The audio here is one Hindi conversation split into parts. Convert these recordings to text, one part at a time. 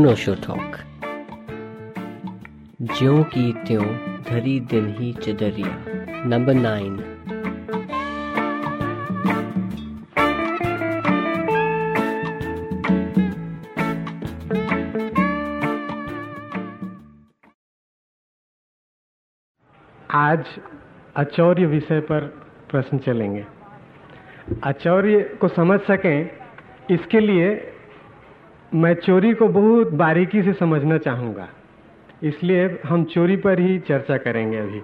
अनोशो टॉक ज्यो की त्यों धरी दिल ही चदरिया। Number nine. आज अचौर्य विषय पर प्रश्न चलेंगे। अचौर्य को समझ सकें, इसके लिए मैं चोरी को बहुत बारीकी से समझना चाहूँगा। इसलिए हम चोरी पर ही चर्चा करेंगे अभी।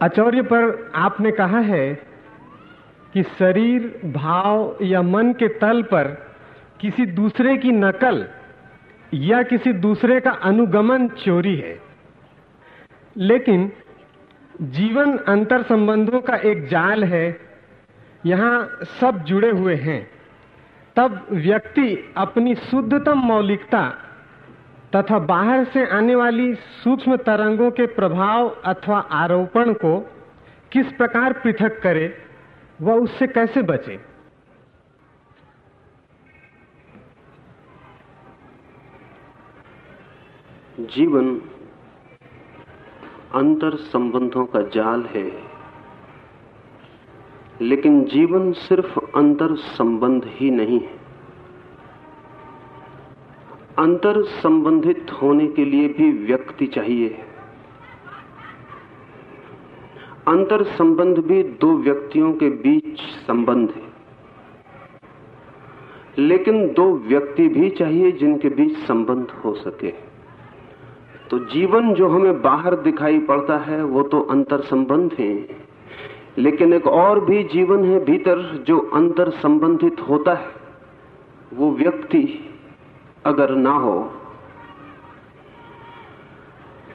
अचौर्य पर आपने कहा है कि शरीर, भाव या मन के तल पर किसी दूसरे की नकल या किसी दूसरे का अनुगमन चोरी है। लेकिन जीवन अंतर संबंधों का एक जाल है। यहाँ सब जुड़े हुए हैं। तब व्यक्ति अपनी शुद्धतम मौलिकता तथा बाहर से आने वाली सूक्ष्म तरंगों के प्रभाव अथवा आरोपण को किस प्रकार पृथक करे, वह उससे कैसे बचे? जीवन अंतर संबंधों का जाल है। लेकिन जीवन सिर्फ़ अंतर संबंध ही नहीं है। अंतर संबंधित होने के लिए भी व्यक्ति चाहिए। अंतर संबंध भी दो व्यक्तियों के बीच संबंध है। लेकिन दो व्यक्ति भी चाहिए जिनके बीच संबंध हो सके। तो जीवन जो हमें बाहर दिखाई पड़ता है, वो तो अंतर संबंध है। लेकिन एक और भी जीवन है भीतर जो अंतर संबंधित होता है, वो व्यक्ति अगर ना हो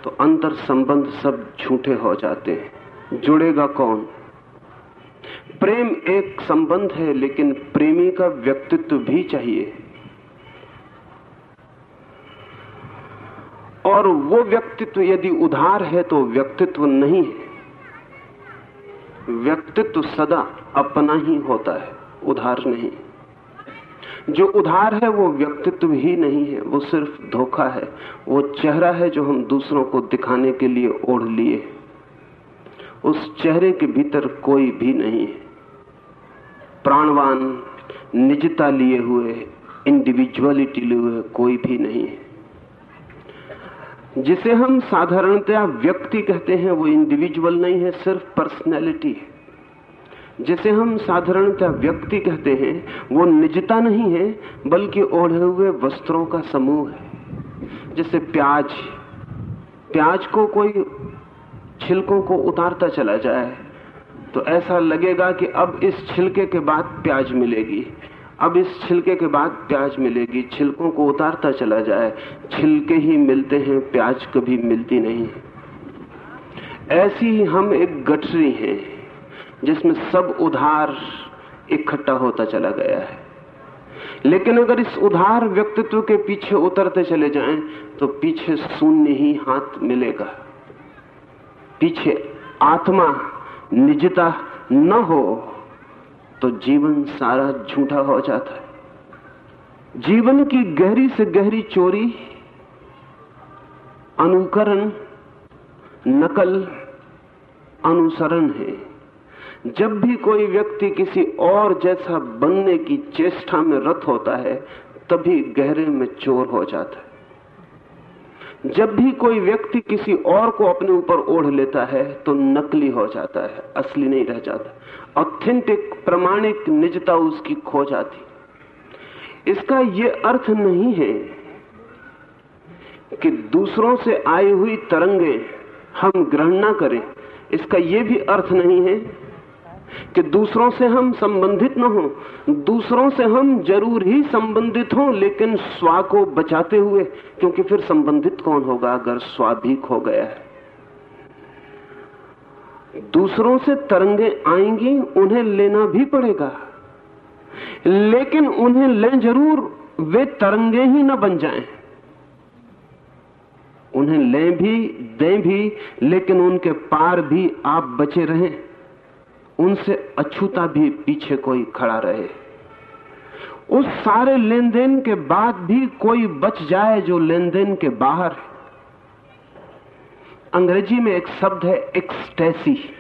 तो अंतर संबंध सब झूठे हो जाते हैं। जुड़ेगा कौन? प्रेम एक संबंध है, लेकिन प्रेमी का व्यक्तित्व भी चाहिए। और वो व्यक्तित्व यदि उधार है तो व्यक्तित्व नहीं है। व्यक्तित्व सदा अपना ही होता है, उधार नहीं। जो उधार है, वो व्यक्तित्व ही नहीं है, वो सिर्फ़ धोखा है, वो चेहरा है जो हम दूसरों को दिखाने के लिए ओढ़ लिए। उस चेहरे के भीतर कोई भी नहीं है। प्राणवान, निजता लिए हुए इंडिविजुअलिटी लिए हुए कोई भी नहीं है। जिसे हम साधारणतया व्यक्ति कहते हैं, वो इंडिविजुअल नहीं है, सिर्फ़ पर्सनैलिटी है। जिसे हम साधारणतः व्यक्ति कहते हैं, वो निजता नहीं है, बल्कि ओढ़े हुए वस्त्रों का समूह है। जैसे प्याज प्याज को कोई छिलकों को उतारता चला जाए तो ऐसा लगेगा कि अब इस छिलके के बाद प्याज मिलेगी। अब इस छिलके के बाद प्याज मिलेगी। छिलकों को उतारता चला जाए। छिलके ही मिलते हैं, प्याज कभी मिलती नहीं ऐसी ही हम एक गठरी हैं, जिसमें सब उधार इकट्ठा होता चला गया है। लेकिन अगर इस उधार व्यक्तित्व के पीछे उतरते चले जाएँ तो पीछे शून्य ही हाथ मिलेगा। पीछे आत्मा, निजता न हो तो जीवन सारा झूठा हो जाता है। जीवन की गहरी से गहरी चोरी, अनुकरण, नकल, अनुसरण है। जब भी कोई व्यक्ति किसी और जैसा बनने की चेष्टा में रत होता है, तभी गहरे में चोर हो जाता है। जब भी कोई व्यक्ति किसी और को अपने ऊपर ओढ़ लेता है तो नकली हो जाता है, असली नहीं रह जाता। ऑथेंटिक प्रमाणिक निजता उसकी खो जाती इसका यह अर्थ नहीं है कि दूसरों से आई हुई तरंगे हम ग्रहण ना करें इसका यह भी अर्थ नहीं है कि दूसरों से हम संबंधित न हो दूसरों से हम ज़रूर ही संबंधित हों लेकिन स्वा को बचाते हुए क्योंकि फिर संबंधित कौन होगा अगर स्वा भी खो गया है दूसरों से तरंगे आएँगी, उन्हें लेना भी पड़ेगा। लेकिन उन्हें लें ज़रूर, वे तरंगे ही न बन जाएँ। उन्हें लें भी, दें भी, लेकिन उनके पार भी आप बचे रहें। उनसे अछूता भी पीछे कोई खड़ा रहे। उस सारे लेन देन के बाद भी कोई बच जाए जो लेन देन के बाहर है। अंग्रेज़ी में एक शब्द है एक्सटेसी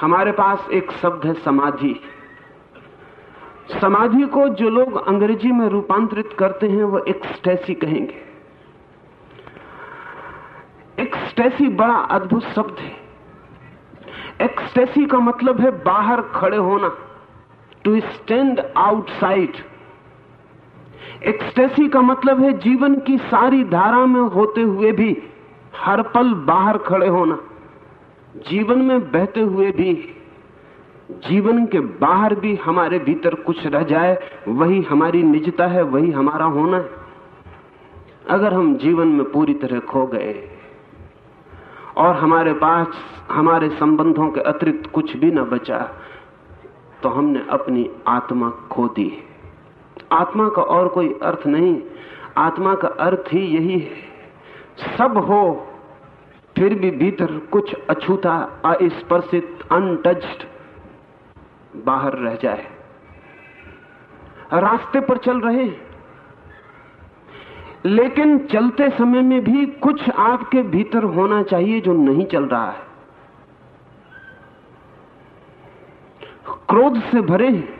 हमारे पास एक शब्द है समाधि। समाधि को जो लोग अंग्रेज़ी में रूपांतरित करते हैं, वो एक्सटेसी कहेंगे। एक्सटेसी बड़ा अद्भुत शब्द है। एक्सटेसी का मतलब है बाहर खड़े होना टू स्टैंड आउटसाइड एक्सटेसी का मतलब है जीवन की सारी धारा में होते हुए भी हर पल बाहर खड़े होना। जीवन में बहते हुए भी, जीवन के बाहर भी हमारे भीतर कुछ रह जाए, वही हमारी निजता है, वही हमारा होना है। अगर हम जीवन में पूरी तरह खो गए और हमारे पास, हमारे संबंधों के अतिरिक्त कुछ भी न बचा तो हमने अपनी आत्मा खो दी आत्मा का और कोई अर्थ नहीं। आत्मा का अर्थ ही यही है। सब हो, फिर भी भीतर कुछ अछूता अस्पर्शित अनटच्ड बाहर रह जाए। रास्ते पर चल रहे लेकिन चलते समय में भी कुछ आपके भीतर होना चाहिए जो नहीं चल रहा है। क्रोध से भरे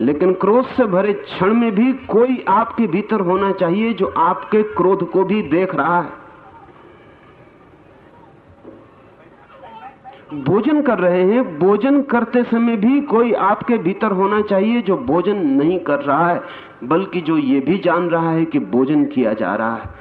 लेकिन क्रोध से भरे क्षण में भी कोई आपके भीतर होना चाहिए जो आपके क्रोध को भी देख रहा है। भोजन कर रहे हैं, भोजन करते समय भी कोई आपके भीतर होना चाहिए जो भोजन नहीं कर रहा है, बल्कि जो ये भी जान रहा है कि भोजन किया जा रहा है।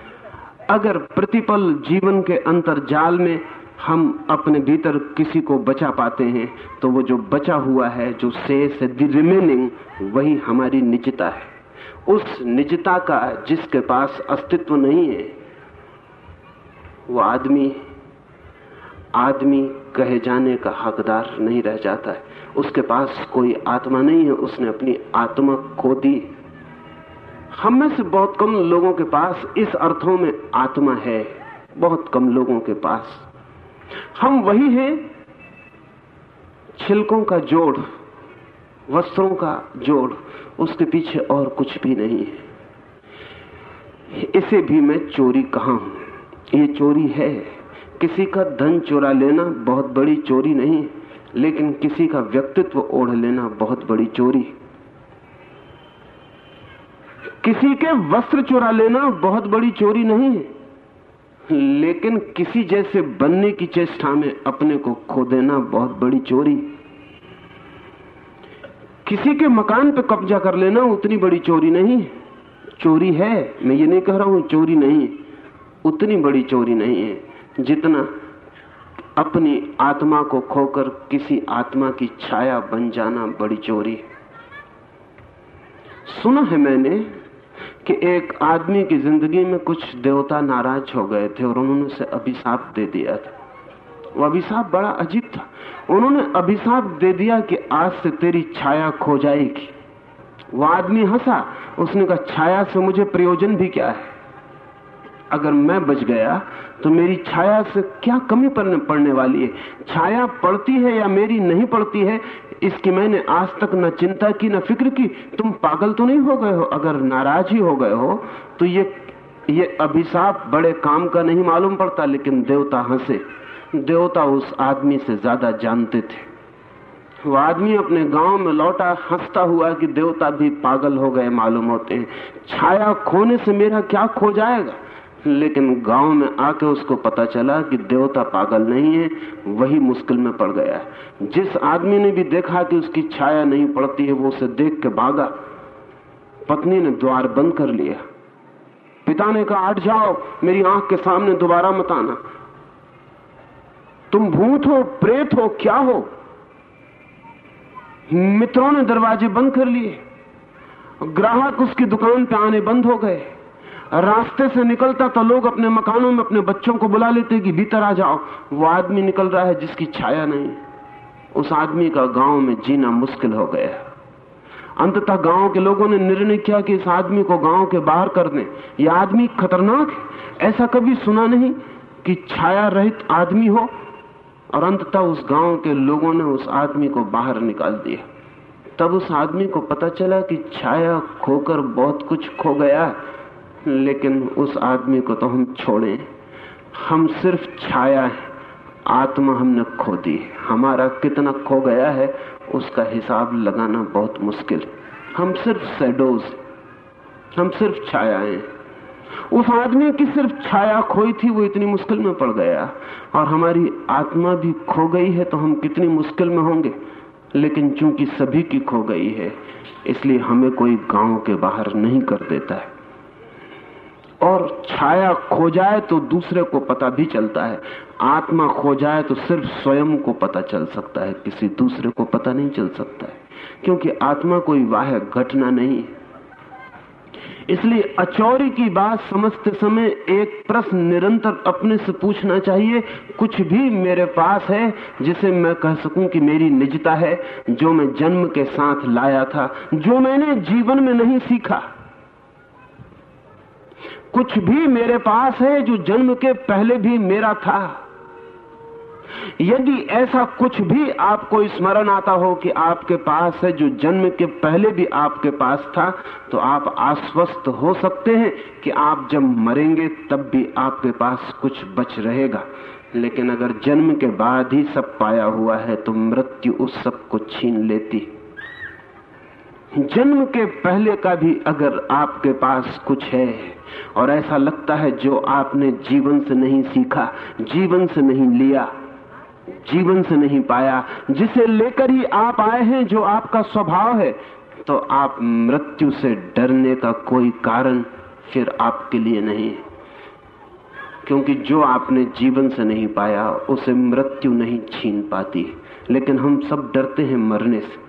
अगर प्रतिपल जीवन के अंतर्जाल में हम अपने भीतर किसी को बचा पाते हैं तो वो जो बचा हुआ है, जो शेष है द रिमेनिंग वही हमारी निजता है। उस निजता का जिसके पास अस्तित्व नहीं है, वो आदमी आदमी कहे जाने का हकदार नहीं रह जाता है। उसके पास कोई आत्मा नहीं है, उसने अपनी आत्मा खो दी। हम में से बहुत कम लोगों के पास इस अर्थों में आत्मा है, बहुत कम लोगों के पास। हम वही हैं छिलकों का जोड़, वस्त्रों का जोड़, उसके पीछे और कुछ भी नहीं है। इसे भी मैं चोरी कहा हूँ? ये चोरी है। किसी का धन चुरा लेना बहुत बड़ी चोरी नहीं, लेकिन किसी का व्यक्तित्व ओढ़ लेना बहुत बड़ी चोरी। किसी के वस्त्र चुरा लेना बहुत बड़ी चोरी नहीं है। लेकिन किसी जैसे बनने की चेष्टा में अपने को खो देना बहुत बड़ी चोरी। किसी के मकान पे कब्जा कर लेना उतनी बड़ी चोरी नहीं। चोरी है, मैं ये नहीं कह रहा हूँ चोरी नहीं, उतनी बड़ी चोरी नहीं है, जितना अपनी आत्मा को खोकर किसी आत्मा की छाया बन जाना बड़ी चोरी। सुना है मैंने कि एक आदमी की ज़िंदगी में कुछ देवता नाराज़ हो गए थे और उन्होंने उसे अभिशाप दे दिया था। वो अभिशाप बड़ा अजीब था। उन्होंने अभिशाप दे दिया कि आज से तेरी छाया खो जाएगी। वो आदमी हंसा। उसने कहा, छाया से मुझे प्रयोजन भी क्या है? अगर मैं बच गया तो मेरी छाया से क्या कमी पड़ने वाली है? छाया पड़ती है या मेरी नहीं पड़ती है? इसकी मैंने आज तक न चिंता की, न फ़िक्र की। तुम पागल तो नहीं हो गए हो? अगर नाराज़ ही हो गए हो तो ये ये अभिशाप बड़े काम का नहीं मालूम पड़ता, लेकिन देवता हंसे। देवता उस आदमी से ज़्यादा जानते थे। वो आदमी अपने गाँव में लौटा, हंसता हुआ कि देवता भी पागल हो गए मालूम होते हैं। छाया खोने से मेरा क्या खो जाएगा? लेकिन गाँव में आके उसको पता चला कि देवता पागल नहीं है, वही मुश्किल में पड़ गया है। जिस आदमी ने भी देखा कि उसकी छाया नहीं पड़ती है, वो उसे देख के भागा। पत्नी ने द्वार बंद कर लिया। पिता ने कहा, हट जाओ, मेरी आँख के सामने दोबारा मत आना। तुम भूत हो, प्रेत हो, क्या हो? मित्रों ने दरवाजे बंद कर लिए। ग्राहक उसकी दुकान पे आने बंद हो गए। रास्ते से निकलता तो लोग अपने मकानों में अपने बच्चों को बुला लेते कि भीतर आ जाओ। वो आदमी निकल रहा है जिसकी छाया नहीं। उस आदमी का गाँव में जीना मुश्किल हो गया अंततः गाँव के लोगों ने निर्णय किया कि इस आदमी को गाँव के बाहर कर दें। यह आदमी खतरनाक है। ऐसा कभी सुना नहीं कि छाया रहित आदमी हो और अंततः उस गाँव के लोगों ने उस आदमी को बाहर निकाल दिया। तब उस आदमी को पता चला कि छाया खोकर बहुत कुछ खो गया लेकिन उस आदमी को तो हम छोड़े। हम सिर्फ़ छाया है। आत्मा हमने खो दी। हमारा कितना खो गया है, उसका हिसाब लगाना बहुत मुश्किल। हम सिर्फ़ सैडोज हम सिर्फ़ छाया हैं। उस आदमी की सिर्फ़ छाया खोई थी, वो इतनी मुश्किल में पड़ गया। और हमारी आत्मा भी खो गई है तो हम कितनी मुश्किल में होंगे? लेकिन चूँकि सभी की खो गई है, इसलिए हमें कोई गाँव के बाहर नहीं कर देता है। और छाया खो जाए तो दूसरे को पता भी चलता है। आत्मा खो जाए तो सिर्फ़ स्वयं को पता चल सकता है, किसी दूसरे को पता नहीं चल सकता है। क्योंकि आत्मा कोई वाह घटना नहीं इसलिए अचौरी की बात समझते समय एक प्रश्न निरंतर अपने से पूछना चाहिए, कुछ भी मेरे पास है जिसे मैं कह सकूँ कि मेरी निजता है, जो मैं जन्म के साथ लाया था, जो मैंने जीवन में नहीं सीखा। कुछ भी मेरे पास है जो जन्म के पहले भी मेरा था। यदि ऐसा कुछ भी आपको स्मरण आता हो कि आपके पास है, जो जन्म के पहले भी आपके पास था तो आप आश्वस्त हो सकते हैं कि आप जब मरेंगे, तब भी आपके पास कुछ बच रहेगा। लेकिन अगर जन्म के बाद ही सब पाया हुआ है तो मृत्यु उस सबको छीन लेती। जन्म के पहले का भी अगर आपके पास कुछ है और ऐसा लगता है जो आपने जीवन से नहीं सीखा, जीवन से नहीं लिया, जीवन से नहीं पाया। जिसे लेकर ही आप आए हैं, जो आपका स्वभाव है तो आप मृत्यु से डरने का कोई कारण फिर आपके लिए नहीं। क्योंकि जो आपने जीवन से नहीं पाया, उसे मृत्यु नहीं छीन पाती। लेकिन हम सब डरते हैं मरने से।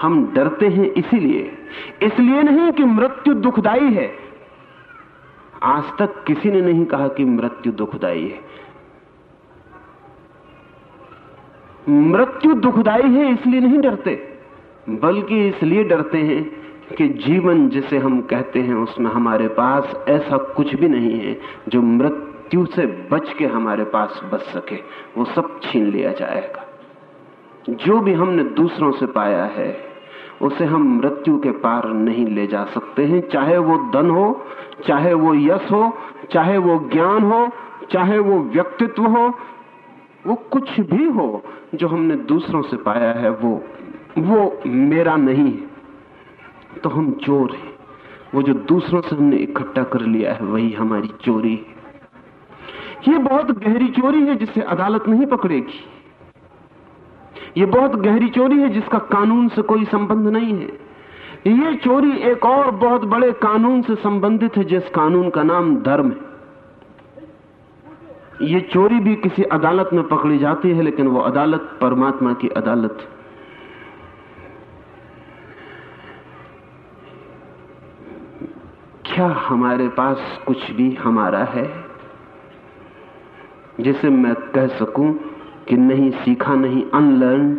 हम डरते हैं इसीलिए। इसलिए नहीं कि मृत्यु दुखदाई है। आज तक किसी ने नहीं कहा कि मृत्यु दुखदाई है। मृत्यु दुखदाई है इसलिए नहीं डरते, बल्कि इसलिए डरते हैं कि जीवन जिसे हम कहते हैं उसमें हमारे पास ऐसा कुछ भी नहीं है जो मृत्यु से बच के हमारे पास बच सके, वो सब छीन लिया जाएगा। जो भी हमने दूसरों से पाया है उसे हम मृत्यु के पार नहीं ले जा सकते हैं। चाहे वो धन हो, चाहे वो यश हो, चाहे वो ज्ञान हो, चाहे वो व्यक्तित्व हो, वो कुछ भी हो, जो हमने दूसरों से पाया है, वो वो मेरा नहीं है। तो हम चोर हैं। वो जो दूसरों से हमने इकट्ठा कर लिया है, वही हमारी चोरी है। ये बहुत गहरी चोरी है, जिसे अदालत नहीं पकड़ेगी। ये बहुत गहरी चोरी है, जिसका कानून से कोई संबंध नहीं है। ये चोरी एक और बहुत बड़े कानून से संबंधित है, जिस कानून का नाम धर्म है। ये चोरी भी किसी अदालत में पकड़ी जाती है, लेकिन वो अदालत परमात्मा की अदालत क्या हमारे पास कुछ भी हमारा है, जिसे मैं कह सकूँ? कि नहीं सीखा, नहीं अनलर्न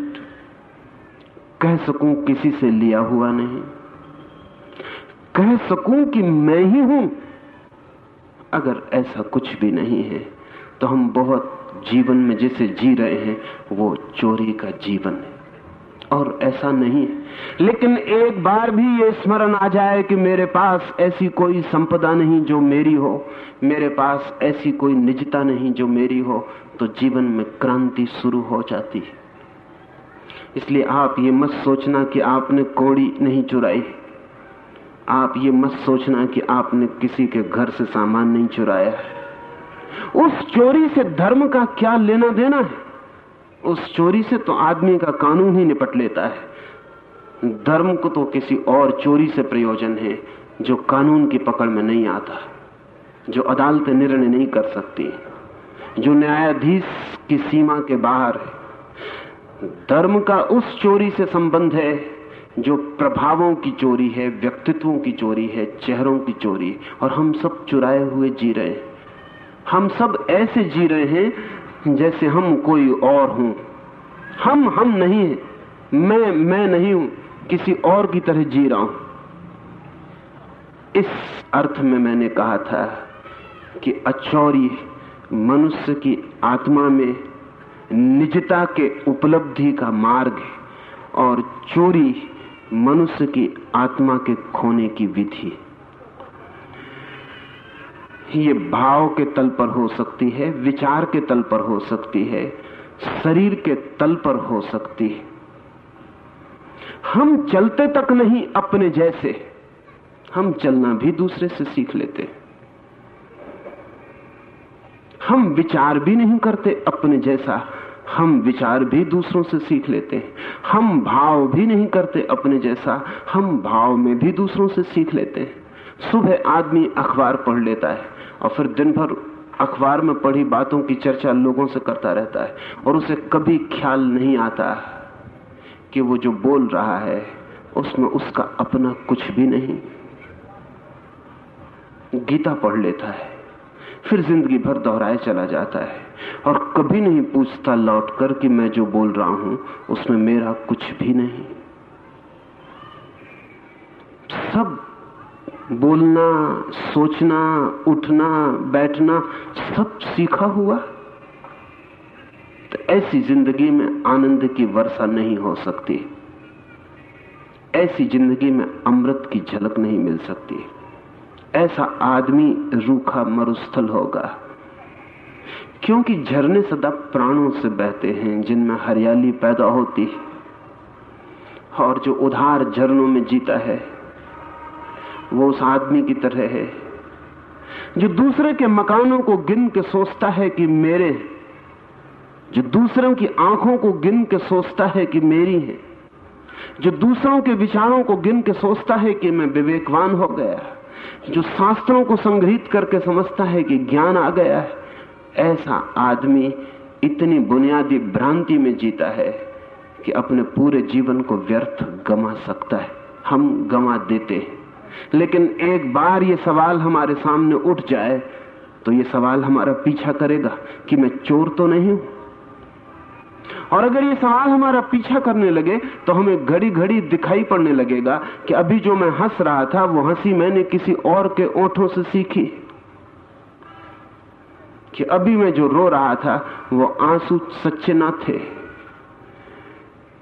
कह सकूँ किसी से लिया हुआ नहीं। कह सकूँ कि मैं ही हूँ, अगर ऐसा कुछ भी नहीं है तो हम बहुत जीवन में जिसे जी रहे हैं, वो चोरी का जीवन है। और ऐसा नहीं लेकिन एक बार भी ये स्मरण आ जाए कि मेरे पास ऐसी कोई संपदा नहीं जो मेरी हो, मेरे पास ऐसी कोई निजता नहीं जो मेरी हो तो जीवन में क्रांति शुरू हो जाती है। इसलिए आप ये मत सोचना कि आपने कोड़ी नहीं चुराई। आप ये मत सोचना कि आपने किसी के घर से सामान नहीं चुराया। उस चोरी से धर्म का क्या लेना देना है? उस चोरी से तो आदमी का कानून ही निपट लेता है। धर्म को तो किसी और चोरी से प्रयोजन है, जो कानून की पकड़ में नहीं आता, जो अदालत निर्णय नहीं कर सकती, जो न्यायाधीश की सीमा के बाहर है। धर्म का उस चोरी से संबंध है, जो प्रभावों की चोरी है, व्यक्तित्वों की चोरी है, चेहरों की चोरी और हम सब चुराए हुए जी रहे हैं। हम सब ऐसे जी रहे हैं जैसे हम कोई और हूँ। हम हम नहीं हैं मैं मैं नहीं हूँ, किसी और की तरह जी रहा हूँ। इस अर्थ में मैंने कहा था कि अचौरी मनुष्य की आत्मा में निजता के उपलब्धि का मार्ग है और चोरी मनुष्य की आत्मा के खोने की विधि ये भाव के तल पर हो सकती है, विचार के तल पर हो सकती है, शरीर के तल पर हो सकती है। हम चलते तक नहीं अपने जैसे, हम चलना भी दूसरे से सीख लेते। हम विचार भी नहीं करते अपने जैसा, हम विचार भी दूसरों से सीख लेते। हैं हम भाव भी नहीं करते अपने जैसा, हम भाव में भी दूसरों से सीख लेते। हैं सुबह आदमी अखबार पढ़ लेता है और फिर दिन भर अखबार में पढ़ी बातों की चर्चा लोगों से करता रहता है और उसे कभी ख्याल नहीं आता कि वो जो बोल रहा है, उसमें उसका अपना कुछ भी नहीं। गीता पढ़ लेता है, फिर ज़िंदगी भर दोहराए चला जाता है और कभी नहीं पूछता लौट कर कि मैं जो बोल रहा हूँ, उसमें मेरा कुछ भी नहीं। सब बोलना, सोचना, उठना, बैठना, सब सीखा हुआ? तो ऐसी ज़िंदगी में आनंद की वर्षा नहीं हो सकती। ऐसी ज़िंदगी में अमृत की झलक नहीं मिल सकती। ऐसा आदमी रूखा मरुस्थल होगा। क्योंकि झरने सदा प्राणों से बहते हैं, जिनमें हरियाली पैदा होती है और जो उधार झरनों में जीता है वो उस आदमी की तरह है, जो दूसरे के मकानों को गिन के सोचता है कि मेरे, जो दूसरों की आँखों को गिन के सोचता है कि मेरी है, जो दूसरों के विचारों को गिन के सोचता है कि मैं विवेकवान हो गया, जो शास्त्रों को संग्रहित करके समझता है कि ज्ञान आ गया है, ऐसा आदमी इतनी बुनियादी भ्रांति में जीता है कि अपने पूरे जीवन को व्यर्थ गमा सकता है। हम गमा देते हैं। लेकिन एक बार ये सवाल हमारे सामने उठ जाए तो ये सवाल हमारा पीछा करेगा कि मैं चोर तो नहीं हूँ? और अगर ये सवाल हमारा पीछा करने लगे तो हमें घड़ी घड़ी दिखाई पड़ने लगेगा कि अभी जो मैं हंस रहा था, वो हँसी मैंने किसी और के ओठों से सीखी। कि अभी मैं जो रो रहा था, वो आँसू सच्चे ना थे।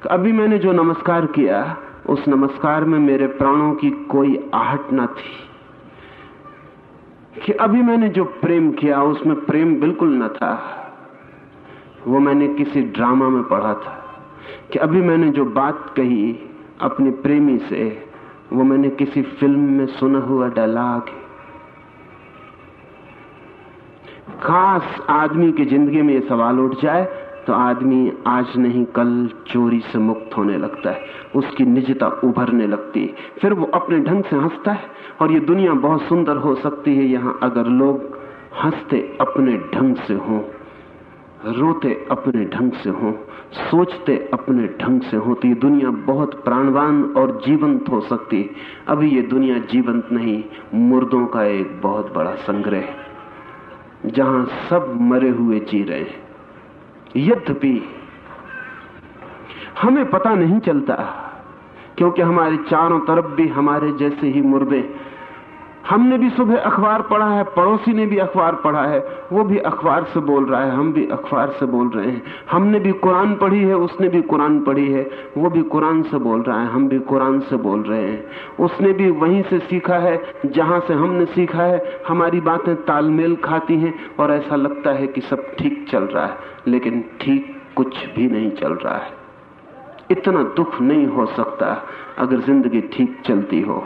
अभी मैंने जो नमस्कार किया उस नमस्कार में मेरे प्राणों की कोई आहट ना थी। कि अभी मैंने जो प्रेम किया, उसमें प्रेम बिल्कुल न था। वो मैंने किसी ड्रामा में पढ़ा था। कि अभी मैंने जो बात कही अपने प्रेमी से, वो मैंने किसी फ़िल्म में सुना हुआ डायलॉग खास आदमी की ज़िंदगी में ये सवाल उठ जाए तो आदमी आज नहीं, कल चोरी से मुक्त होने लगता है। उसकी निजता उभरने लगती है। फिर वो अपने ढंग से हंसता है और ये दुनिया बहुत सुंदर हो सकती है। यहाँ अगर लोग हँसते अपने ढंग से हों, रोते अपने ढंग से हों, सोचते अपने ढंग से हो तो ये दुनिया बहुत प्राणवान और जीवंत हो सकती है। अभी ये दुनिया जीवंत नहीं, मुर्दों का एक बहुत बड़ा संग्रह जहाँ सब मरे हुए जी रहे हैं। यद्यपि हमें पता नहीं चलता क्योंकि हमारे चारों तरफ़ भी हमारे जैसे ही मुर्दे हमने भी सुबह अखबार पढ़ा है, पड़ोसी ने भी अखबार पढ़ा है, वो भी अखबार से बोल रहा है, हम भी अखबार से बोल रहे हैं। हमने भी कुरान पढ़ी है, उसने भी कुरान पढ़ी है, वो भी कुरान से बोल रहा है, हम भी कुरान से बोल रहे हैं। उसने भी वहीं से सीखा है, जहाँ से हमने सीखा है, हमारी बातें तालमेल खाती हैं, और ऐसा लगता है कि सब ठीक चल रहा है, लेकिन ठीक कुछ भी नहीं चल रहा है। इतना दुख नहीं हो सकता, अगर ज़िंदगी ठीक चलती हो।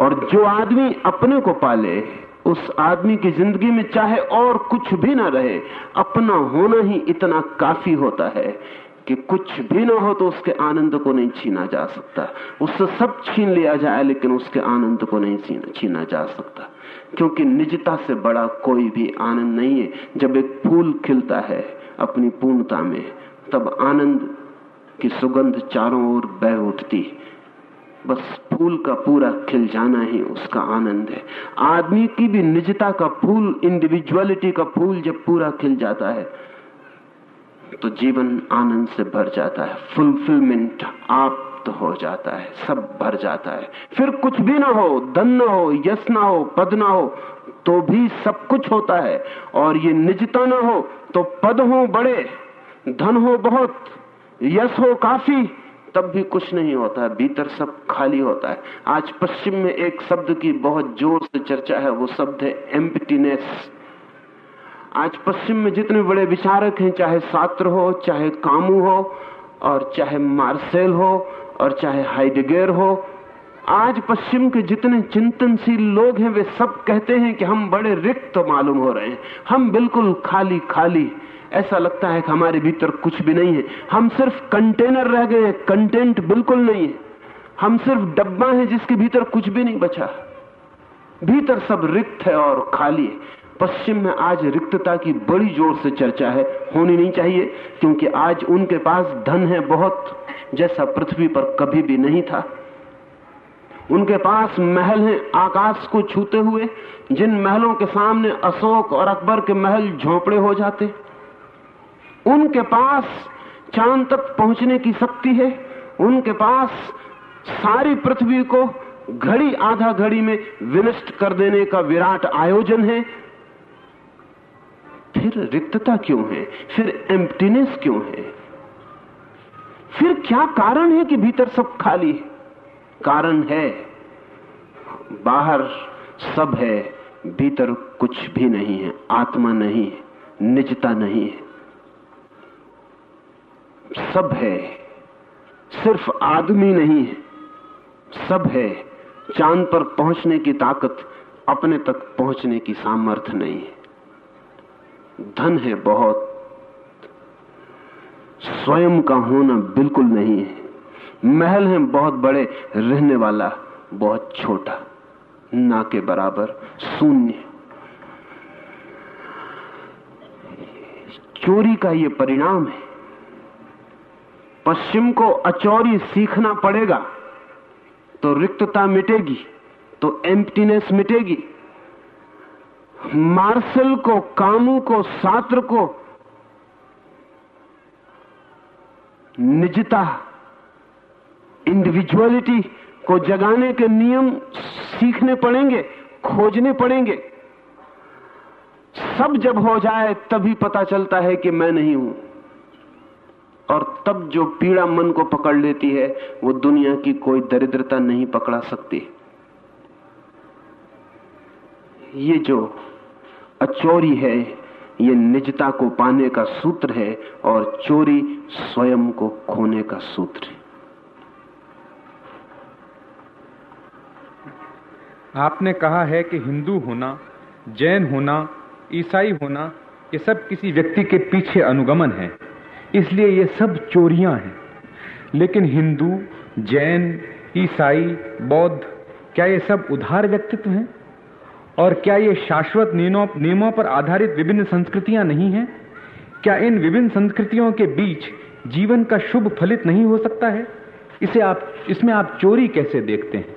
और जो आदमी अपने को पाले, उस आदमी की ज़िंदगी में चाहे और कुछ भी ना रहे, अपना होना ही इतना काफ़ी होता है कि कुछ भी ना हो तो उसके आनंद को नहीं छीना जा सकता। उससे सब छीन लिया जाए, लेकिन उसके आनंद को नहीं छीना जा सकता। क्योंकि निजता से बड़ा कोई भी आनंद नहीं है। जब एक फूल खिलता है अपनी पूर्णता में, तब आनंद की सुगंध चारों ओर बह उठती। है बस फूल का पूरा खिल जाना ही उसका आनंद है। आदमी की भी निजता का फूल इंडिविजुअलिटी का फूल जब पूरा खिल जाता है तो जीवन आनंद से भर जाता है। फुलफिलमेंट आप तो हो जाता है, सब भर जाता है। फिर कुछ भी ना हो, धन ना हो, यश ना हो, पद ना हो तो भी सब कुछ होता है। और ये निजता ना हो तो पद हो बड़े, धन हो बहुत, यश हो काफ़ी तब भी कुछ नहीं होता है, भीतर सब खाली होता है। आज पश्चिम में एक शब्द की बहुत ज़ोर से चर्चा है, वो शब्द है एम्पटीनेस आज पश्चिम में जितने बड़े विचारक हैं, चाहे सात्र हो, चाहे कामू हो, और चाहे मार्सेल हो, और चाहे हाइडगेर हो, आज पश्चिम के जितने चिंतनशील लोग हैं, वे सब कहते हैं कि हम बड़े रिक्त तो मालूम हो रहे हैं। हम बिल्कुल खाली खाली ऐसा लगता है कि हमारे भीतर कुछ भी नहीं है। हम सिर्फ़ कंटेनर रह गए हैं, कंटेंट बिल्कुल नहीं है। हम सिर्फ़ डब्बा है जिसके भीतर कुछ भी नहीं बचा। भीतर सब रिक्त है और खाली है। पश्चिम में आज रिक्तता की बड़ी ज़ोर से चर्चा है। होनी नहीं चाहिए, क्योंकि आज उनके पास धन है बहुत, जैसा पृथ्वी पर कभी भी नहीं था। उनके पास महल हैं, आकाश को छूते हुए, जिन महलों के सामने अशोक और अकबर के महल झोपड़े हो जाते। उनके पास चाँद तक पहुँचने की शक्ति है। उनके पास सारी पृथ्वी को घड़ी, आधा घड़ी में विनष्ट कर देने का विराट आयोजन है। फिर रिक्तता क्यों है? फिर एम्प्टीनेस क्यों है? फिर क्या कारण है कि भीतर सब खाली कारण है, बाहर सब है, भीतर कुछ भी नहीं है, आत्मा नहीं है, निजता नहीं है। सब है। सिर्फ़ आदमी नहीं है। सब है। चाँद पर पहुँचने की ताकत अपने तक पहुँचने की सामर्थ्य नहीं है। धन है बहुत। स्वयं का होना बिल्कुल नहीं है। महल है बहुत बड़े, रहने वाला बहुत छोटा। ना के बराबर शून्य। चोरी का यह परिणाम है। पश्चिम को अचौरी सीखना पड़ेगा तो रिक्तता मिटेगी तो एम्प्टीनेस मिटेगी। मार्शल को, कामू को, सात्र को निजता इंडिविजुअलिटी को जगाने के नियम सीखने पड़ेंगे, खोजने पड़ेंगे। सब जब हो जाए, तभी पता चलता है कि मैं नहीं हूँ। और तब जो पीड़ा मन को पकड़ लेती है, वो दुनिया की कोई दरिद्रता नहीं पकड़ा सकती। ये जो अचोरी है, ये निजता को पाने का सूत्र है और चोरी स्वयं को खोने का सूत्र है। आपने कहा है कि हिंदू होना, जैन होना, ईसाई होना, ये सब किसी व्यक्ति के पीछे अनुगमन है। इसलिए ये सब चोरियाँ हैं। लेकिन हिंदू, जैन, ईसाई, बौद्ध, क्या ये सब उधार व्यक्तित्व हैं? और क्या ये शाश्वत नियमों पर आधारित विभिन्न संस्कृतियाँ नहीं हैं? क्या इन विभिन्न संस्कृतियों के बीच जीवन का शुभ फलित नहीं हो सकता है? इसे आप, इसमें आप चोरी कैसे देखते हैं?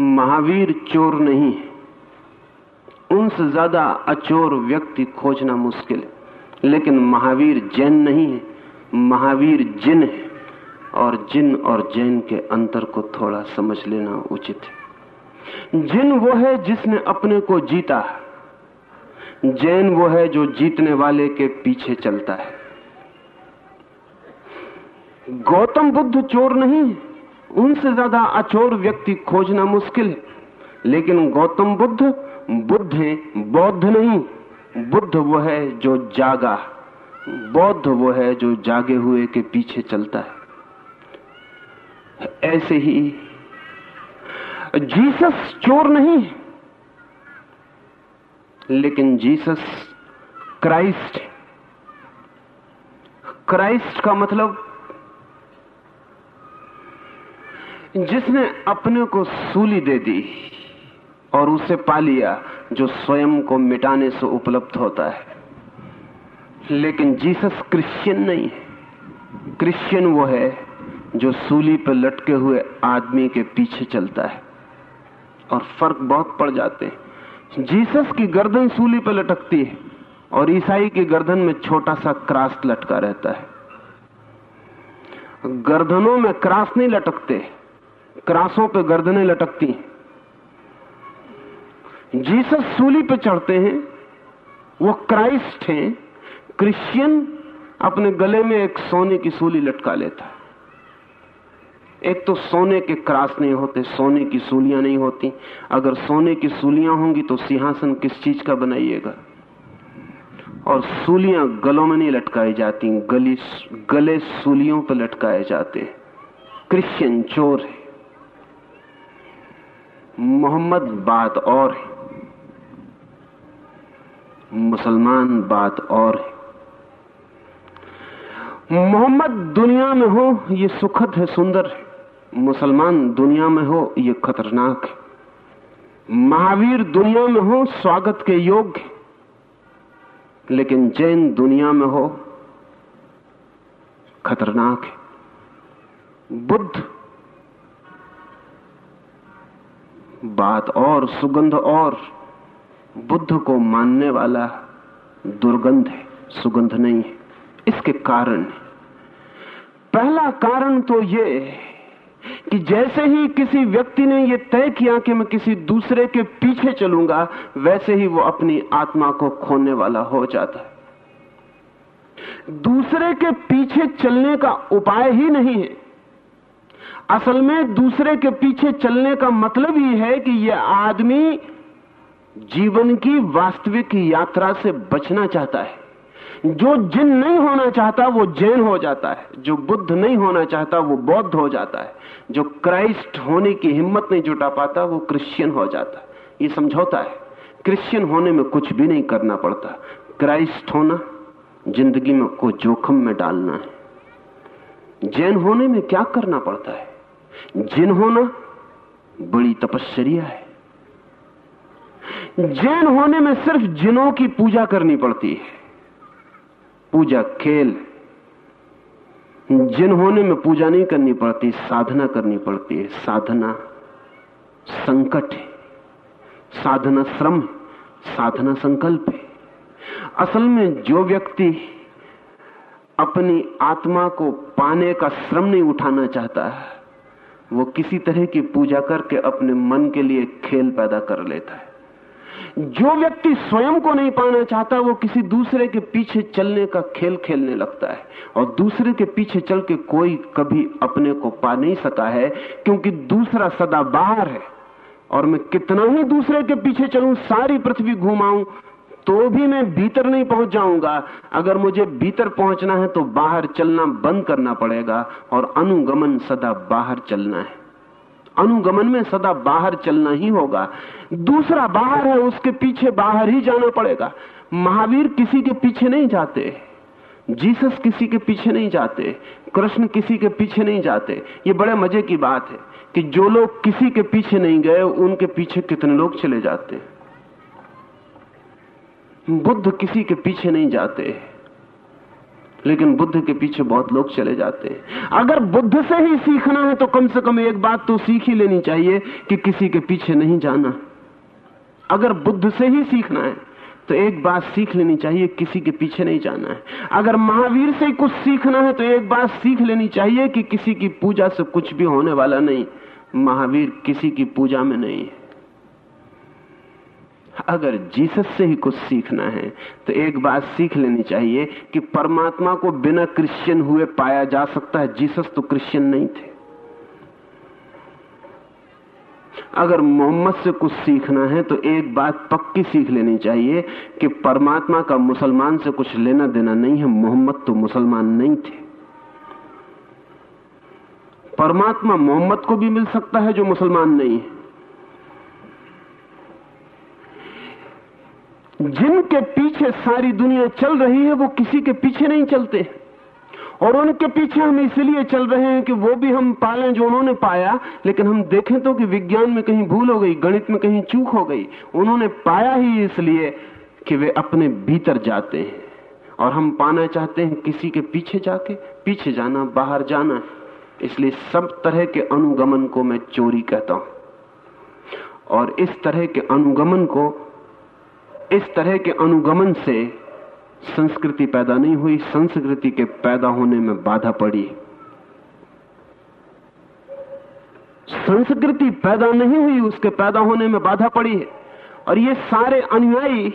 महावीर चोर नहीं है। उनसे ज़्यादा अचोर व्यक्ति खोजना मुश्किल है। लेकिन महावीर जैन नहीं है, महावीर जिन है, और जिन और जैन के अंतर को थोड़ा समझ लेना उचित है। जिन वो है जिसने अपने को जीता है, जैन वो है जो जीतने वाले के पीछे चलता है। गौतम बुद्ध चोर नहीं है, उनसे ज़्यादा अचोर व्यक्ति खोजना मुश्किल है, लेकिन गौतम बुद्ध बुद्ध बौद्ध नहीं। बुद्ध वो है जो जागा। बौद्ध वो है जो जागे हुए के पीछे चलता है। ऐसे ही जीसस चोर नहीं लेकिन जीसस क्राइस्ट क्राइस्ट का मतलब जिसने अपने को सूली दे दी और उसे पा लिया, जो स्वयं को मिटाने से उपलब्ध होता है। लेकिन जीसस क्रिश्चियन नहीं है। क्रिश्चियन वो है, जो सूली पर लटके हुए आदमी के पीछे चलता है। और फ़र्क बहुत पड़ जाते हैं। जीसस की गर्दन सूली पर लटकती है, और ईसाई की गर्दन में छोटा सा क्रास लटका रहता है। गर्दनों में क्रास नहीं लटकते, क्रासों पे गर्दनें लटकती जीसस सूली पे चढ़ते हैं, वो क्राइस्ट हैं, क्रिश्चियन अपने गले में एक सोने की सूली लटका लेता है। एक तो सोने के क्रास नहीं होते, सोने की सूलियाँ नहीं होती। अगर सोने की सूलियाँ होंगी तो सिंहासन किस चीज़ का बनाइएगा? और सूलियाँ गलों में नहीं लटकाई जाती, गली गले सूलियों पर लटकाए जाते हैं। क्रिश्चियन चोर है। मोहम्मद बात और है। मुसलमान बात और है। मोहम्मद दुनिया में हो, ये सुखद है, सुंदर है। मुसलमान दुनिया में हो, ये खतरनाक है। महावीर दुनिया में हो, स्वागत के योग्य लेकिन जैन दुनिया में हो, खतरनाक है। बुद्ध, बात और, सुगंध और। बुद्ध को मानने वाला दुर्गंध है, सुगंध नहीं है। इसके कारण पहला कारण तो ये कि जैसे ही किसी व्यक्ति ने यह तय किया कि मैं किसी दूसरे के पीछे चलूँगा, वैसे ही वो अपनी आत्मा को खोने वाला हो जाता है। दूसरे के पीछे चलने का उपाय ही नहीं है। असल में दूसरे के पीछे चलने का मतलब ही है कि यह आदमी जीवन की वास्तविक यात्रा से बचना चाहता है। जो जिन नहीं होना चाहता, वो जैन हो जाता है। जो बुद्ध नहीं होना चाहता, वो बौद्ध हो जाता है। जो क्राइस्ट होने की हिम्मत नहीं जुटा पाता, वो क्रिश्चियन हो जाता है। ये समझौता है। क्रिश्चियन होने में कुछ भी नहीं करना पड़ता। क्राइस्ट होना ज़िंदगी में को जोखम में डालना है। जैन होने में क्या करना पड़ता है? जिन होना बड़ी तपश्चर्या है। जैन होने में सिर्फ़ जिनों की पूजा करनी पड़ती है। पूजा खेल। जिन होने में पूजा नहीं करनी पड़ती, साधना करनी पड़ती है। साधना संकट है। साधना श्रम साधना संकल्प है। असल में जो व्यक्ति अपनी आत्मा को पाने का श्रम नहीं उठाना चाहता है वो किसी तरह की पूजा करके अपने मन के लिए खेल पैदा कर लेता है। जो व्यक्ति स्वयं को नहीं पाना चाहता, वो किसी दूसरे के पीछे चलने का खेल खेलने लगता है। और दूसरे के पीछे चल के कोई कभी अपने को पा नहीं सका है, क्योंकि दूसरा सदा बाहर है। और मैं कितना ही दूसरे के पीछे चलूँ, सारी पृथ्वी घुमाऊं तो भी मैं भीतर नहीं पहुँच जाऊँगा। अगर मुझे भीतर पहुँचना है तो बाहर चलना बंद करना पड़ेगा, और अनुगमन सदा बाहर चलना है। अनुगमन में सदा बाहर चलना ही होगा। दूसरा बाहर है, उसके पीछे बाहर ही जाना पड़ेगा। महावीर किसी के पीछे नहीं जाते। जीसस किसी के पीछे नहीं जाते। कृष्ण किसी के पीछे नहीं जाते। ये बड़े मज़े की बात है कि जो लोग किसी के पीछे नहीं गए, उनके पीछे कितने लोग चले जाते। बुद्ध किसी के पीछे नहीं जाते। लेकिन बुद्ध के पीछे बहुत लोग चले जाते हैं। अगर बुद्ध से ही सीखना है तो कम से कम एक बात तो सीख ही लेनी चाहिए कि किसी के पीछे नहीं जाना। अगर बुद्ध से ही सीखना है तो एक बात सीख लेनी चाहिए, किसी के पीछे नहीं जाना है। अगर महावीर से कुछ सीखना है तो एक बात सीख लेनी चाहिए कि किसी की पूजा से कुछ भी होने वाला नहीं। महावीर किसी की पूजा में नहीं है। अगर जीसस से ही कुछ सीखना है तो एक बात सीख लेनी चाहिए कि परमात्मा को बिना क्रिश्चियन हुए पाया जा सकता है। जीसस तो क्रिश्चियन नहीं थे। अगर मोहम्मद से कुछ सीखना है तो एक बात पक्की सीख लेनी चाहिए कि परमात्मा का मुसलमान से कुछ लेना देना नहीं है। मोहम्मद तो मुसलमान नहीं थे। परमात्मा मोहम्मद को भी मिल सकता है जो मुसलमान नहीं है। जिनके पीछे सारी दुनिया चल रही है, वो किसी के पीछे नहीं चलते। और उनके पीछे हम इसलिए चल रहे हैं कि वो भी हम पालें जो उन्होंने पाया, लेकिन हम देखें तो कि विज्ञान में कहीं भूल हो गई, गणित में कहीं चूक हो गई। उन्होंने पाया ही इसलिए कि वे अपने भीतर जाते हैं। और हम पाना चाहते हैं किसी के पीछे जाके, पीछे जाना, बाहर जाना। इसलिए सब तरह के अनुगमन को मैं चोरी कहता हूँ। और इस तरह के अनुगमन को इस तरह के अनुगमन से संस्कृति पैदा नहीं हुई, संस्कृति के पैदा होने में बाधा पड़ी। संस्कृति पैदा नहीं हुई, उसके पैदा होने में बाधा पड़ी है। और ये सारे अनुयायी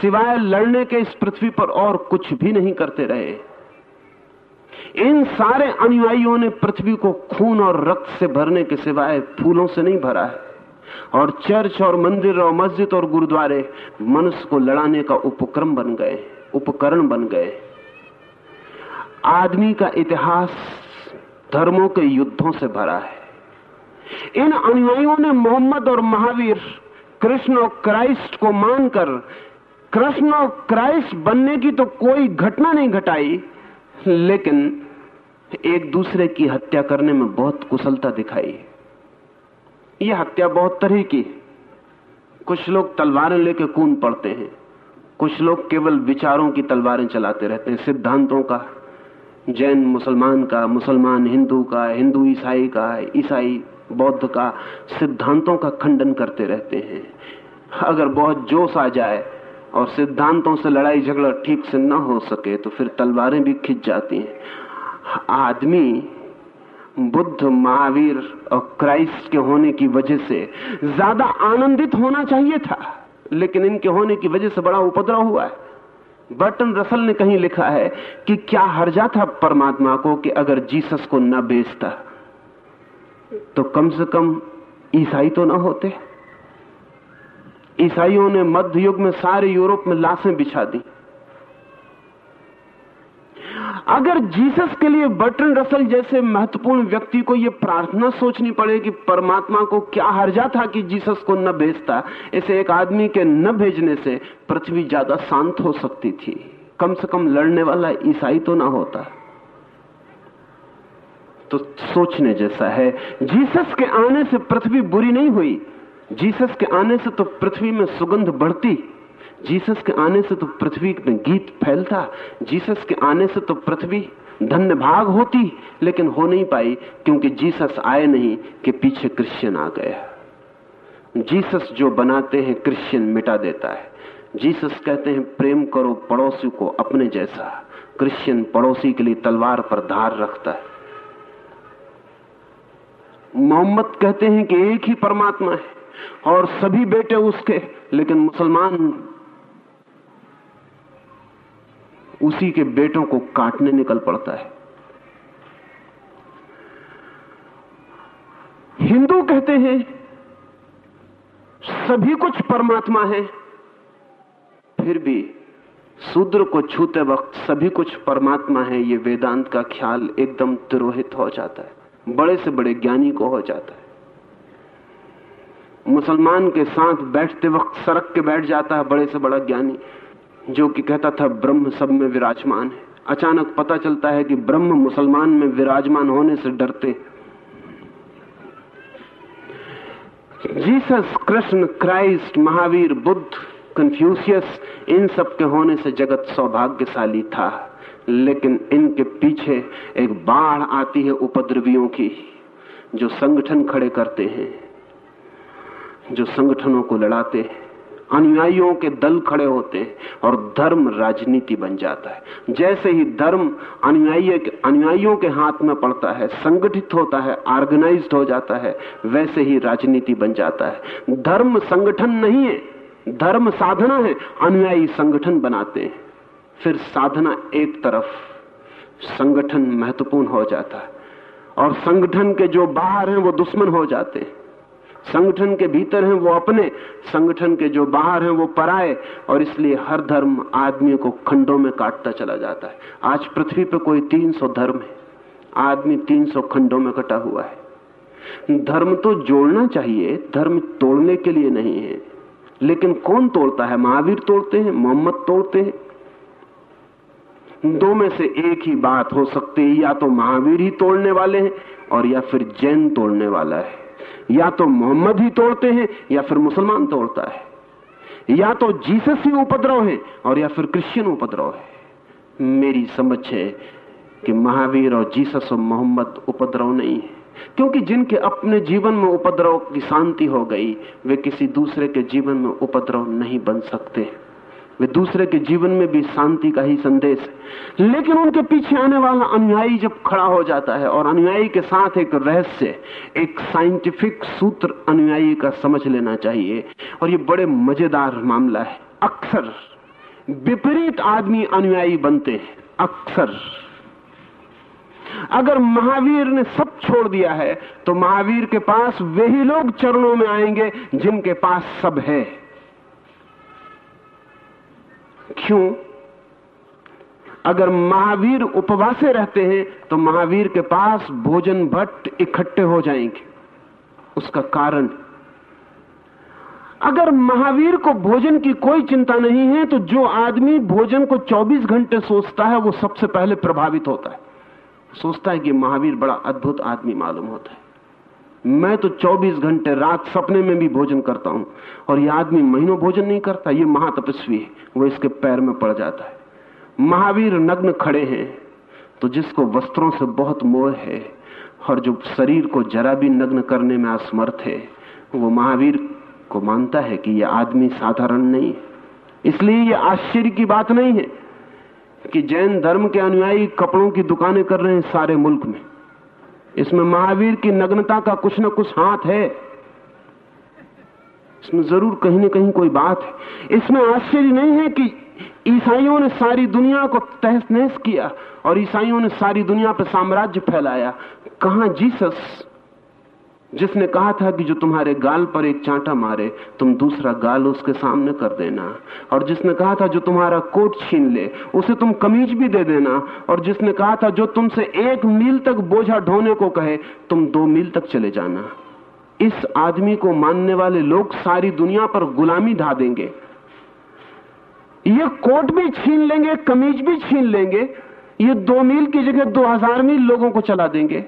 सिवाय लड़ने के इस पृथ्वी पर और कुछ भी नहीं करते रहे। इन सारे अनुयायियों ने पृथ्वी को खून और रक्त से भरने के सिवाय फूलों से नहीं भरा है। और चर्च और मंदिर और मस्जिद और गुरुद्वारे मनुष्य को लड़ाने का उपक्रम बन गए, उपकरण बन गए। आदमी का इतिहास धर्मों के युद्धों से भरा है। इन अनुयायियों ने मोहम्मद और महावीर कृष्ण और क्राइस्ट को मानकर, कृष्ण और क्राइस्ट बनने की तो कोई घटना नहीं घटाई, लेकिन एक दूसरे की हत्या करने में बहुत कुशलता दिखाई। यह हत्या बहुत तरह की कुछ लोग तलवारें लेके कून पड़ते हैं। कुछ लोग केवल विचारों की तलवारें चलाते रहते हैं, सिद्धांतों का, जैन मुसलमान का, मुसलमान हिंदू का, हिंदू ईसाई का, ईसाई बौद्ध का, सिद्धांतों का खंडन करते रहते हैं। अगर बहुत जोश आ जाए और सिद्धांतों से लड़ाई झगड़ा ठीक से न हो सके तो फिर तलवारें भी खिंच जाती हैं। आदमी बुद्ध, महावीर और क्राइस्ट के होने की वजह से ज़्यादा आनंदित होना चाहिए था, लेकिन इनके होने की वजह से बड़ा उपद्रव हुआ है। बर्टन रसल ने कहीं लिखा है कि क्या हर्जा था परमात्मा को कि अगर जीसस को न बेचता तो कम से कम ईसाई तो ना होते। ईसाइयों ने मध्य युग में सारे यूरोप में लाशें बिछा दी। अगर जीसस के लिए बर्टन रसल जैसे महत्वपूर्ण व्यक्ति को यह प्रार्थना सोचनी पड़े कि परमात्मा को क्या हर्जा था कि जीसस को न भेजता, इसे एक आदमी के न भेजने से पृथ्वी ज़्यादा शांत हो सकती थी। कम से कम लड़ने वाला ईसाई तो ना होता। तो सोचने जैसा है, जीसस के आने से पृथ्वी बुरी नहीं हुई। जीसस के आने से तो पृथ्वी में सुगंध बढ़ती। जीसस के आने से तो पृथ्वी गीत फैलता, जीसस के आने से तो पृथ्वी धन्य भाग होती, लेकिन हो नहीं पाई, क्योंकि जीसस आए नहीं कि पीछे क्रिश्चियन आ गया जीसस जो बनाते हैं, क्रिश्चियन मिटा देता है। जीसस कहते हैं, प्रेम करो पड़ोसी को अपने जैसा। क्रिश्चियन पड़ोसी के लिए तलवार पर धार रखता है। मोहम्मद कहते हैं कि एक ही परमात्मा है, और सभी बेटे उसके, लेकिन मुसलमान उसी के बेटों को काटने निकल पड़ता है। हिंदू कहते हैं, सभी कुछ परमात्मा है, फिर भी शूद्र को छूते वक्त सभी कुछ परमात्मा है, ये वेदांत का ख्याल एकदम तिरोहित हो जाता है, बड़े से बड़े ज्ञानी को हो जाता है। मुसलमान के साथ बैठते वक्त सड़क के बैठ जाता है बड़े से बड़ा ज्ञानी। जो कि कहता था, ब्रह्म सब में विराजमान है। अचानक पता चलता है कि ब्रह्म मुसलमान में विराजमान होने से डरते Jesus Krishna Christ Mahavir Buddha Confucius इन सब के होने से जगत सौभाग्यशाली था। लेकिन इनके पीछे एक बाढ़ आती है उपद्रवियों की, जो संगठन खड़े करते हैं, जो संगठनों को लड़ाते हैं। अनुयायियों के दल खड़े होते हैं और धर्म राजनीति बन जाता है। जैसे ही धर्म अनुयायी अनुयायियों के हाथ में पड़ता है, संगठित होता है, ऑर्गेनाइज्ड हो जाता है, वैसे ही राजनीति बन जाता है। धर्म संगठन नहीं है, धर्म साधना है, अनुयायी संगठन बनाते हैं। फिर साधना एक तरफ़, संगठन महत्वपूर्ण हो जाता है और संगठन के जो बाहर हैं वो दुश्मन हो जाते हैं। संगठन के भीतर हैं, वो अपने संगठन के जो बाहर हैं, वो पराए, और इसलिए हर धर्म आदमी को खंडों में काटता चला जाता है। आज पृथ्वी पर कोई 300 धर्म है। आदमी 300 खंडों में कटा हुआ है। धर्म तो जोड़ना चाहिए, धर्म तोड़ने के लिए नहीं है। लेकिन कौन तोड़ता है? महावीर तोड़ते हैं, मोहम्मद तोड़ते हैं। दो में से एक ही बात हो सकती है, या तो महावीर ही तोड़ने वाले हैं, और या फिर जैन तोड़ने वाला है। या तो मोहम्मद ही तोड़ते हैं, या फिर मुसलमान तोड़ता है। या तो जीसस ही उपद्रव है, और या फिर क्रिश्चियन उपद्रव है। मेरी समझ है कि महावीर और जीसस और मोहम्मद उपद्रव नहीं है, क्योंकि जिनके अपने जीवन में उपद्रव की शांति हो गई, वे किसी दूसरे के जीवन में उपद्रव नहीं बन सकते। हैं वे दूसरे के जीवन में भी शांति का ही संदेश है। लेकिन उनके पीछे आने वाला अनुयायी जब खड़ा हो जाता है और अनुयायी के साथ एक रहस्य, एक साइंटिफिक सूत्र अनुयायी का समझ लेना चाहिए, और ये बड़े मज़ेदार मामला है। अक्सर विपरीत आदमी अनुयायी बनते हैं। अक्सर। अगर महावीर ने सब छोड़ दिया है तो महावीर के पास वही लोग चरणों में आएँगे जिनके पास सब है। क्यों? अगर महावीर उपवासे रहते हैं तो महावीर के पास भोजन भट्ट इकट्ठे हो जाएँगे। उसका कारण, अगर महावीर को भोजन की कोई चिंता नहीं है तो जो आदमी भोजन को 24 घंटे सोचता है, वो सबसे पहले प्रभावित होता है। सोचता है कि महावीर बड़ा अद्भुत आदमी मालूम होता है। मैं तो 24 घंटे रात सपने में भी भोजन करता हूँ। और यह आदमी महीनों भोजन नहीं करता, ये महातपस्वी है। वो इसके पैर में पड़ जाता है। महावीर नग्न खड़े हैं तो जिसको वस्त्रों से बहुत मोह है और जो शरीर को जरा भी नग्न करने में असमर्थ है, वो महावीर को मानता है कि यह आदमी साधारण नहीं है। इसलिए यह आश्चर्य की बात नहीं है कि जैन धर्म के अनुयायी कपड़ों की दुकानें कर रहे हैं सारे मुल्क में। इसमें महावीर की नग्नता का कुछ ना कुछ हाथ है। इसमें ज़रूर कहीं ना कहीं कोई बात है। इसमें आश्चर्य नहीं है कि ईसाइयों ने सारी दुनिया को तहस नहस किया और ईसाइयों ने सारी दुनिया पर साम्राज्य फैलाया। कहा जीसस जिसने कहा था कि जो तुम्हारे गाल पर एक चांटा मारे, तुम दूसरा गाल उसके सामने कर देना। और जिसने कहा था जो तुम्हारा कोट छीन ले, उसे तुम कमीज भी दे देना। और जिसने कहा था जो तुमसे एक मील तक बोझा ढोने को कहे, तुम दो मील तक चले जाना। इस आदमी को मानने वाले लोग सारी दुनिया पर गुलामी ढा देंगे। ये कोट भी छीन लेंगे, कमीज भी छीन लेंगे, ये दो मील की जगह दो हज़ार मील लोगों को चला देंगे।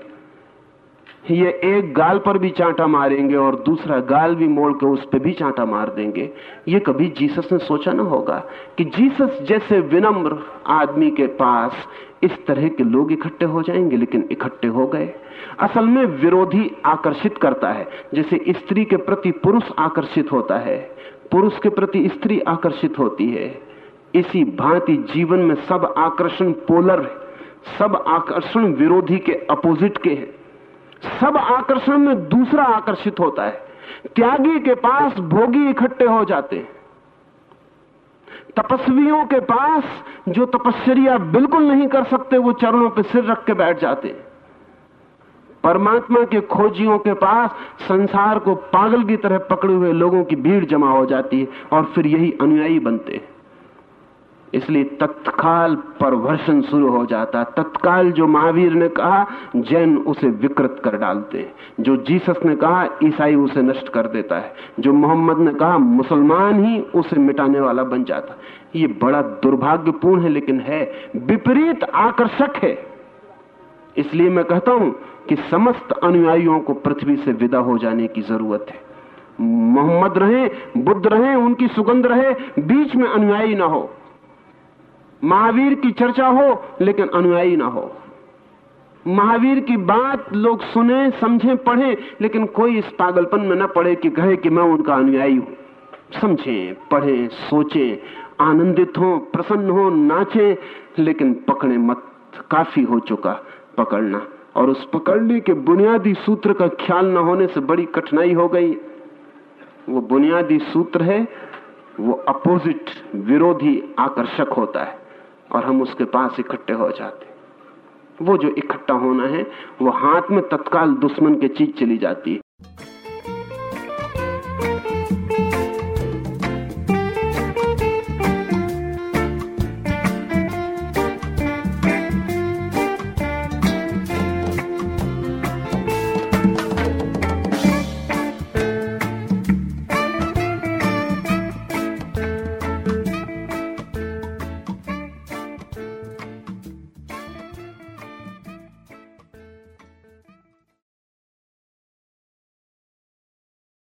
ये एक गाल पर भी चांटा मारेंगे और दूसरा गाल भी मोड़ के उस पर भी चांटा मार देंगे। ये कभी जीसस ने सोचा ना होगा कि जीसस जैसे विनम्र आदमी के पास इस तरह के लोग इकट्ठे हो जाएँगे, लेकिन इकट्ठे हो गए। असल में विरोधी आकर्षित करता है। जैसे स्त्री के प्रति पुरुष आकर्षित होता है, पुरुष के प्रति स्त्री आकर्षित होती है। इसी भांति जीवन में सब आकर्षण पोलर, सब आकर्षण विरोधी के अपोजिट के हैं। सब आकर्षण में दूसरा आकर्षित होता है। त्यागी के पास भोगी इकट्ठे हो जाते हैं। तपस्वियों के पास जो तपस्या बिल्कुल नहीं कर सकते, वो चरणों पर सिर रख के बैठ जाते हैं। परमात्मा के खोजियों के पास संसार को पागल की तरह पकड़े हुए लोगों की भीड़ जमा हो जाती है और फिर यही अनुयायी बनते हैं। इसलिए तत्काल परवर्षण शुरू हो जाता। है तत्काल जो महावीर ने कहा, जैन उसे विकृत कर डालते। हैं जो जीसस ने कहा, ईसाई उसे नष्ट कर देता है। जो मोहम्मद ने कहा, मुसलमान ही उसे मिटाने वाला बन जाता। ये बड़ा दुर्भाग्यपूर्ण है, लेकिन है। विपरीत आकर्षक है। इसलिए मैं कहता हूँ कि समस्त अनुयायियों को पृथ्वी से विदा हो जाने की ज़रूरत है। मोहम्मद रहे, बुद्ध रहे, उनकी सुगंध रहे, बीच में अनुयायी ना हो। महावीर की चर्चा हो, लेकिन अनुयायी ना हो। महावीर की बात लोग सुने, समझें, पढ़ें, लेकिन कोई इस पागलपन में न पड़े कि कहे कि मैं उनका अनुयायी हूँ। समझें, पढ़ें, सोचें, आनंदित हो, प्रसन्न हो, नाचें, लेकिन पकड़े मत। काफ़ी हो चुका पकड़ना। और उस पकड़ने के बुनियादी सूत्र का ख्याल न होने से बड़ी कठिनाई हो गई। वो बुनियादी सूत्र है, वो अपोजिट विरोधी आकर्षक होता है। और हम उसके पास इकट्ठे हो जाते वो जो इकट्ठा होना है, वो हाथ में तत्काल दुश्मन के चीज़ चली जाती है।